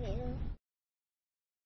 you.